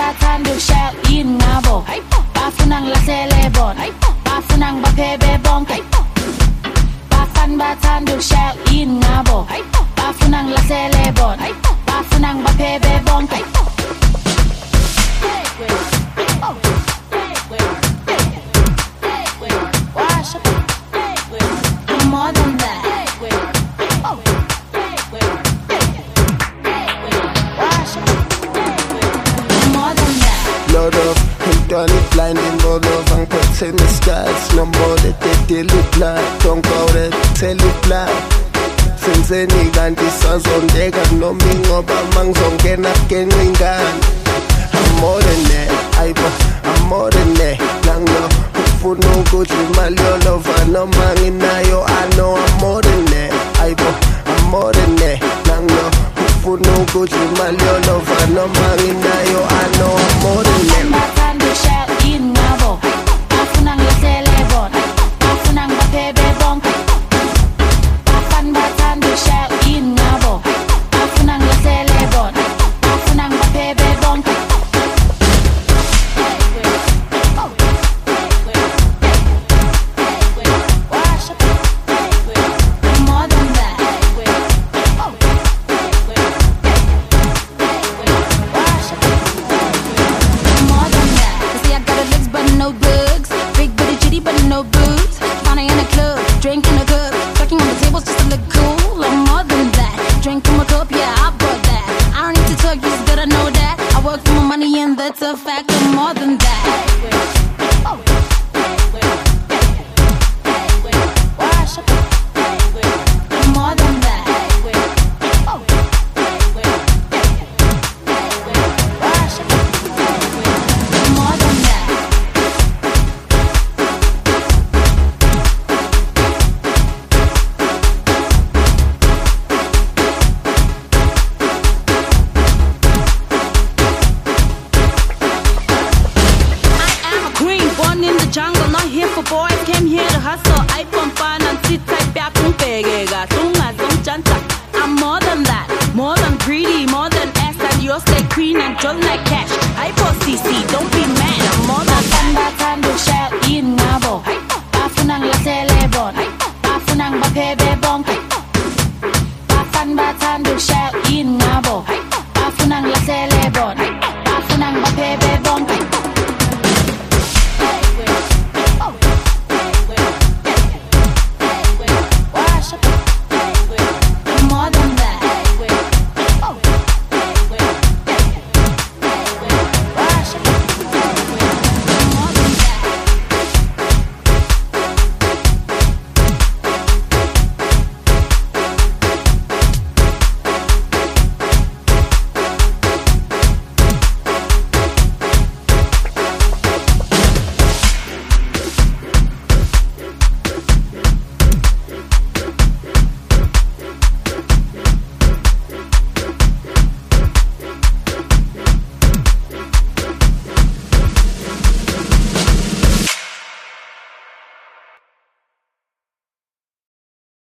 bathanda ukushaya yini ngabo. Bafuna ngilahlele bona bafuna ngibaphebe bonke. Bafana bathanda ukushaya yini ngabo. Bafuna ngilahlele bona bafuna ngibaphebe bonke that. Load of umntwana blinding load of angiphethe nesikas nombole dedele blood don't go there tell it blood senzeni kanti sazondeka noma ingoba mangizongena genqa ingane I'm more than that ayibo I'm more than that nangno ufuna ukuthi imali yolova noma nginayo I know I'm more than that ayibo I'm more than that nangno ufuna ukuthi imali yolova noma nginayo I know hustle. I pump on and sit tight, back on pegega, tunga, janta. I'm more than that, more than greedy, more than ass, and yours like queen and just like cash. I post CC, don't be mad, I'm more than that. bathanda ukushaya yini ngabo bafuna ngilahlele bona bafuna ngibaphebe bonke bafana bathanda ukushaya yini ngabo